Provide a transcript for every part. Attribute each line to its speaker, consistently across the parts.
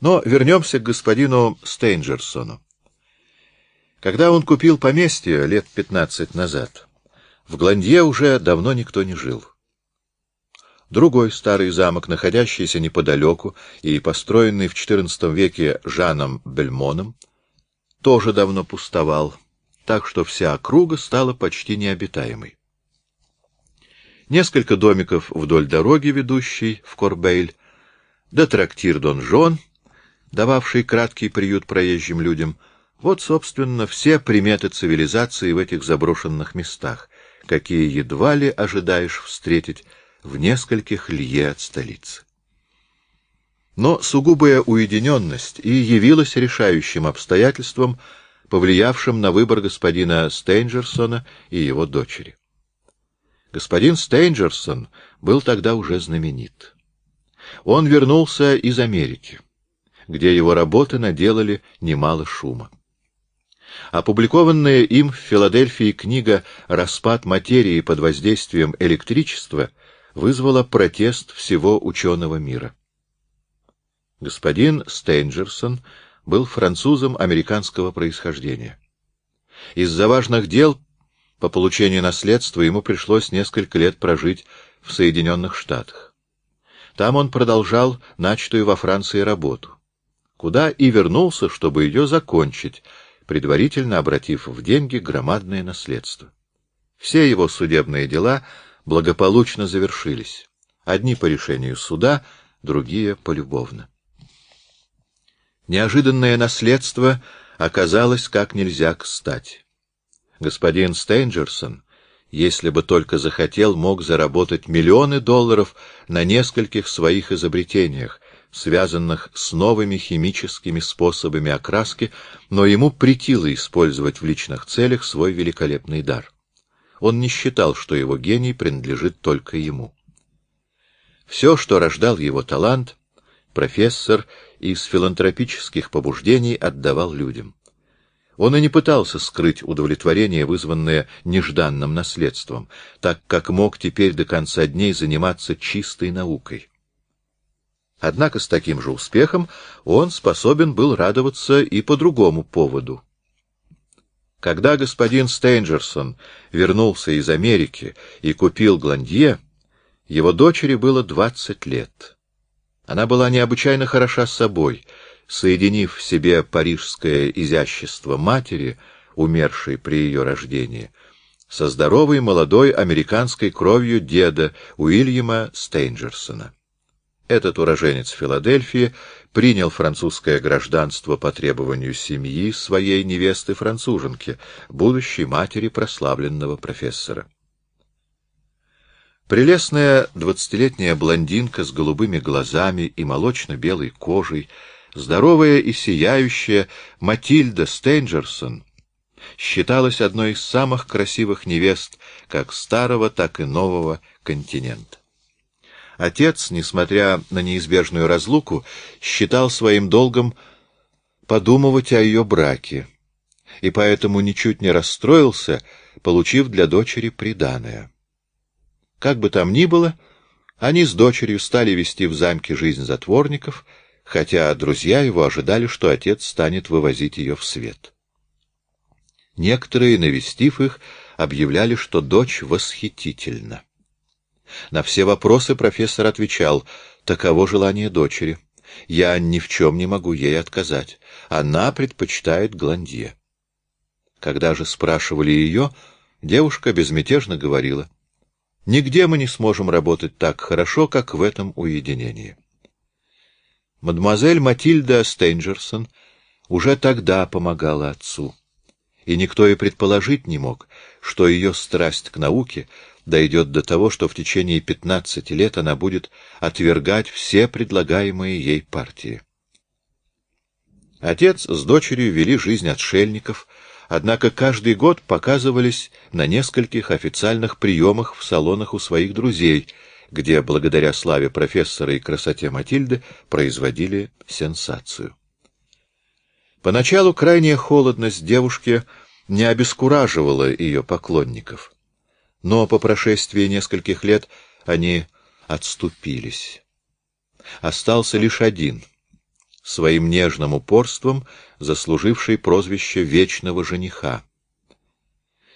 Speaker 1: Но вернемся к господину Стейнджерсону. Когда он купил поместье лет пятнадцать назад, в Гландье уже давно никто не жил. Другой старый замок, находящийся неподалеку и построенный в XIV веке Жаном Бельмоном, тоже давно пустовал, так что вся округа стала почти необитаемой. Несколько домиков вдоль дороги, ведущей в Корбейль, да трактир Дон Жон, дававший краткий приют проезжим людям — вот, собственно, все приметы цивилизации в этих заброшенных местах, какие едва ли ожидаешь встретить в нескольких лье от столицы. Но сугубая уединенность и явилась решающим обстоятельством, повлиявшим на выбор господина Стейнджерсона и его дочери. Господин Стейнджерсон был тогда уже знаменит. Он вернулся из Америки, где его работы наделали немало шума. Опубликованная им в Филадельфии книга «Распад материи под воздействием электричества» вызвала протест всего ученого мира. Господин Стейнджерсон был французом американского происхождения. Из-за важных дел по получению наследства ему пришлось несколько лет прожить в Соединенных Штатах. Там он продолжал начатую во Франции работу, куда и вернулся, чтобы ее закончить, предварительно обратив в деньги громадное наследство. Все его судебные дела благополучно завершились. Одни по решению суда, другие полюбовно. Неожиданное наследство оказалось как нельзя кстати. Господин Стейнджерсон, если бы только захотел, мог заработать миллионы долларов на нескольких своих изобретениях, связанных с новыми химическими способами окраски, но ему претило использовать в личных целях свой великолепный дар. Он не считал, что его гений принадлежит только ему. Все, что рождал его талант, профессор из филантропических побуждений отдавал людям. Он и не пытался скрыть удовлетворение, вызванное нежданным наследством, так как мог теперь до конца дней заниматься чистой наукой. Однако с таким же успехом он способен был радоваться и по другому поводу. Когда господин Стейнджерсон вернулся из Америки и купил Гландье, его дочери было двадцать лет. Она была необычайно хороша собой, соединив в себе парижское изящество матери, умершей при ее рождении, со здоровой молодой американской кровью деда Уильяма Стейнджерсона. Этот уроженец Филадельфии принял французское гражданство по требованию семьи своей невесты-француженки, будущей матери прославленного профессора. Прелестная двадцатилетняя блондинка с голубыми глазами и молочно-белой кожей, здоровая и сияющая Матильда Стейнджерсон считалась одной из самых красивых невест как старого, так и нового континента. Отец, несмотря на неизбежную разлуку, считал своим долгом подумывать о ее браке, и поэтому ничуть не расстроился, получив для дочери приданое. Как бы там ни было, они с дочерью стали вести в замке жизнь затворников, хотя друзья его ожидали, что отец станет вывозить ее в свет. Некоторые, навестив их, объявляли, что дочь восхитительна. На все вопросы профессор отвечал, таково желание дочери. Я ни в чем не могу ей отказать. Она предпочитает Гландье. Когда же спрашивали ее, девушка безмятежно говорила, «Нигде мы не сможем работать так хорошо, как в этом уединении». Мадемуазель Матильда Стейнджерсон уже тогда помогала отцу, и никто и предположить не мог, что ее страсть к науке дойдет до того, что в течение пятнадцати лет она будет отвергать все предлагаемые ей партии. Отец с дочерью вели жизнь отшельников, однако каждый год показывались на нескольких официальных приемах в салонах у своих друзей, где, благодаря славе профессора и красоте Матильды, производили сенсацию. Поначалу крайняя холодность девушки не обескураживала ее поклонников — но по прошествии нескольких лет они отступились. Остался лишь один своим нежным упорством заслуживший прозвище «вечного жениха»,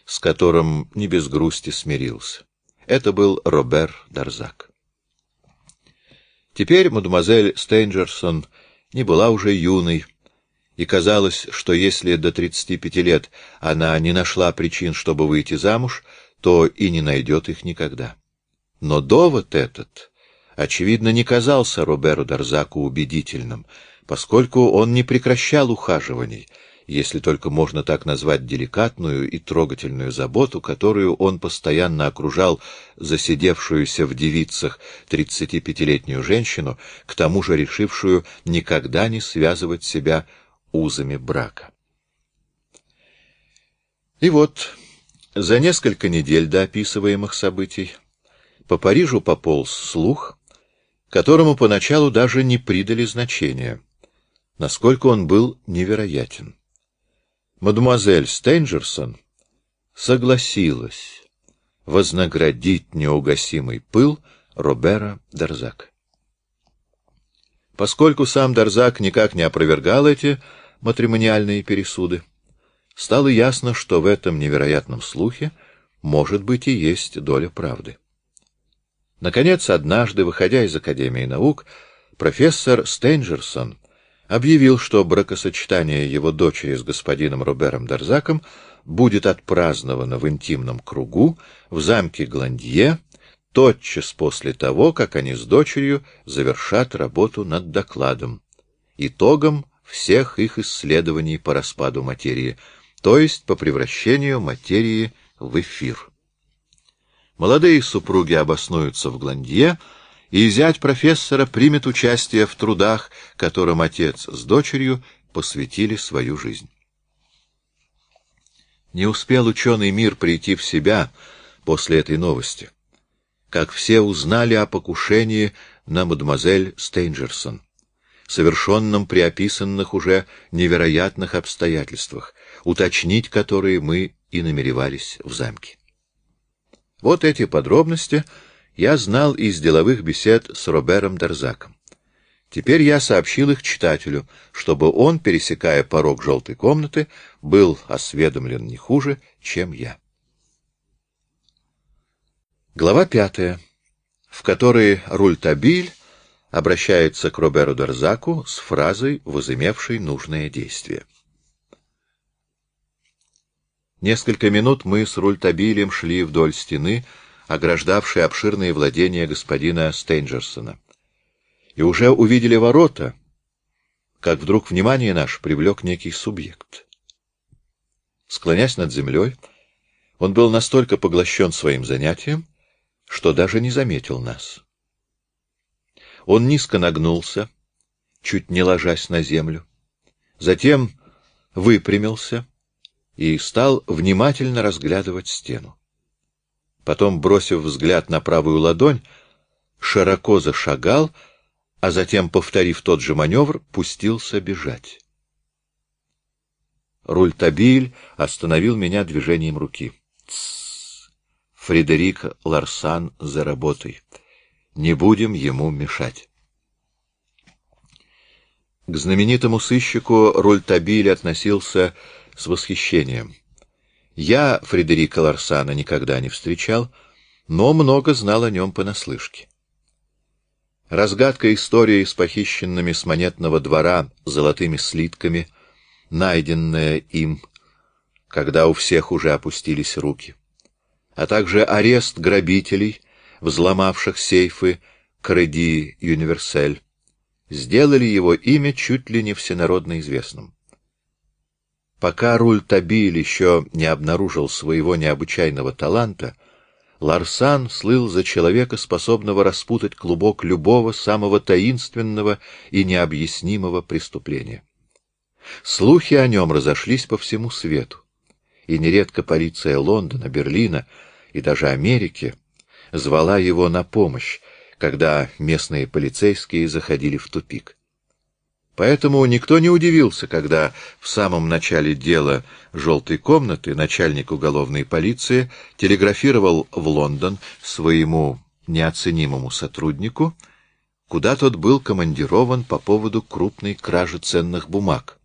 Speaker 1: с которым не без грусти смирился. Это был Робер Дарзак. Теперь мадемуазель Стейнджерсон не была уже юной, и казалось, что если до 35 лет она не нашла причин, чтобы выйти замуж, то и не найдет их никогда. Но довод этот, очевидно, не казался Роберу Дарзаку убедительным, поскольку он не прекращал ухаживаний, если только можно так назвать деликатную и трогательную заботу, которую он постоянно окружал засидевшуюся в девицах 35-летнюю женщину, к тому же решившую никогда не связывать себя узами брака. И вот, за несколько недель до описываемых событий, по Парижу пополз слух, которому поначалу даже не придали значения, насколько он был невероятен. Мадемуазель Стейнджерсон согласилась вознаградить неугасимый пыл Робера Дарзака. Поскольку сам Дарзак никак не опровергал эти матримониальные пересуды, стало ясно, что в этом невероятном слухе может быть и есть доля правды. Наконец, однажды, выходя из Академии наук, профессор Стейнджерсон объявил, что бракосочетание его дочери с господином Робером Дарзаком будет отпраздновано в интимном кругу в замке Гландье тотчас после того, как они с дочерью завершат работу над докладом, итогом всех их исследований по распаду материи, то есть по превращению материи в эфир. Молодые супруги обоснуются в Гландье, и зять профессора примет участие в трудах, которым отец с дочерью посвятили свою жизнь. Не успел ученый мир прийти в себя после этой новости, как все узнали о покушении на мадемуазель Стейнджерсон совершенном при описанных уже невероятных обстоятельствах, уточнить которые мы и намеревались в замке. Вот эти подробности я знал из деловых бесед с Робером Дарзаком. Теперь я сообщил их читателю, чтобы он, пересекая порог желтой комнаты, был осведомлен не хуже, чем я. Глава пятая, в которой Рультабиль обращается к Роберу Дарзаку с фразой, возымевшей нужное действие. Несколько минут мы с Рультабилем шли вдоль стены, ограждавшей обширные владения господина Стейнджерсона. И уже увидели ворота, как вдруг внимание наше привлек некий субъект. Склонясь над землей, он был настолько поглощен своим занятием, что даже не заметил нас. Он низко нагнулся, чуть не ложась на землю, затем выпрямился и стал внимательно разглядывать стену. Потом, бросив взгляд на правую ладонь, широко зашагал, а затем, повторив тот же маневр, пустился бежать. Рультабиль остановил меня движением руки. «Тссс! Фредерик Ларсан за работой. Не будем ему мешать. К знаменитому сыщику Рультабиль относился с восхищением. Я Фредерика Ларсана никогда не встречал, но много знал о нем понаслышке. Разгадка истории с похищенными с монетного двора золотыми слитками, найденная им, когда у всех уже опустились руки, а также арест грабителей — взломавших сейфы Креди Юниверсель, сделали его имя чуть ли не всенародно известным. Пока Руль Табиль еще не обнаружил своего необычайного таланта, Ларсан слыл за человека, способного распутать клубок любого самого таинственного и необъяснимого преступления. Слухи о нем разошлись по всему свету, и нередко полиция Лондона, Берлина и даже Америки звала его на помощь, когда местные полицейские заходили в тупик. Поэтому никто не удивился, когда в самом начале дела «желтой комнаты» начальник уголовной полиции телеграфировал в Лондон своему неоценимому сотруднику, куда тот был командирован по поводу крупной кражи ценных бумаг.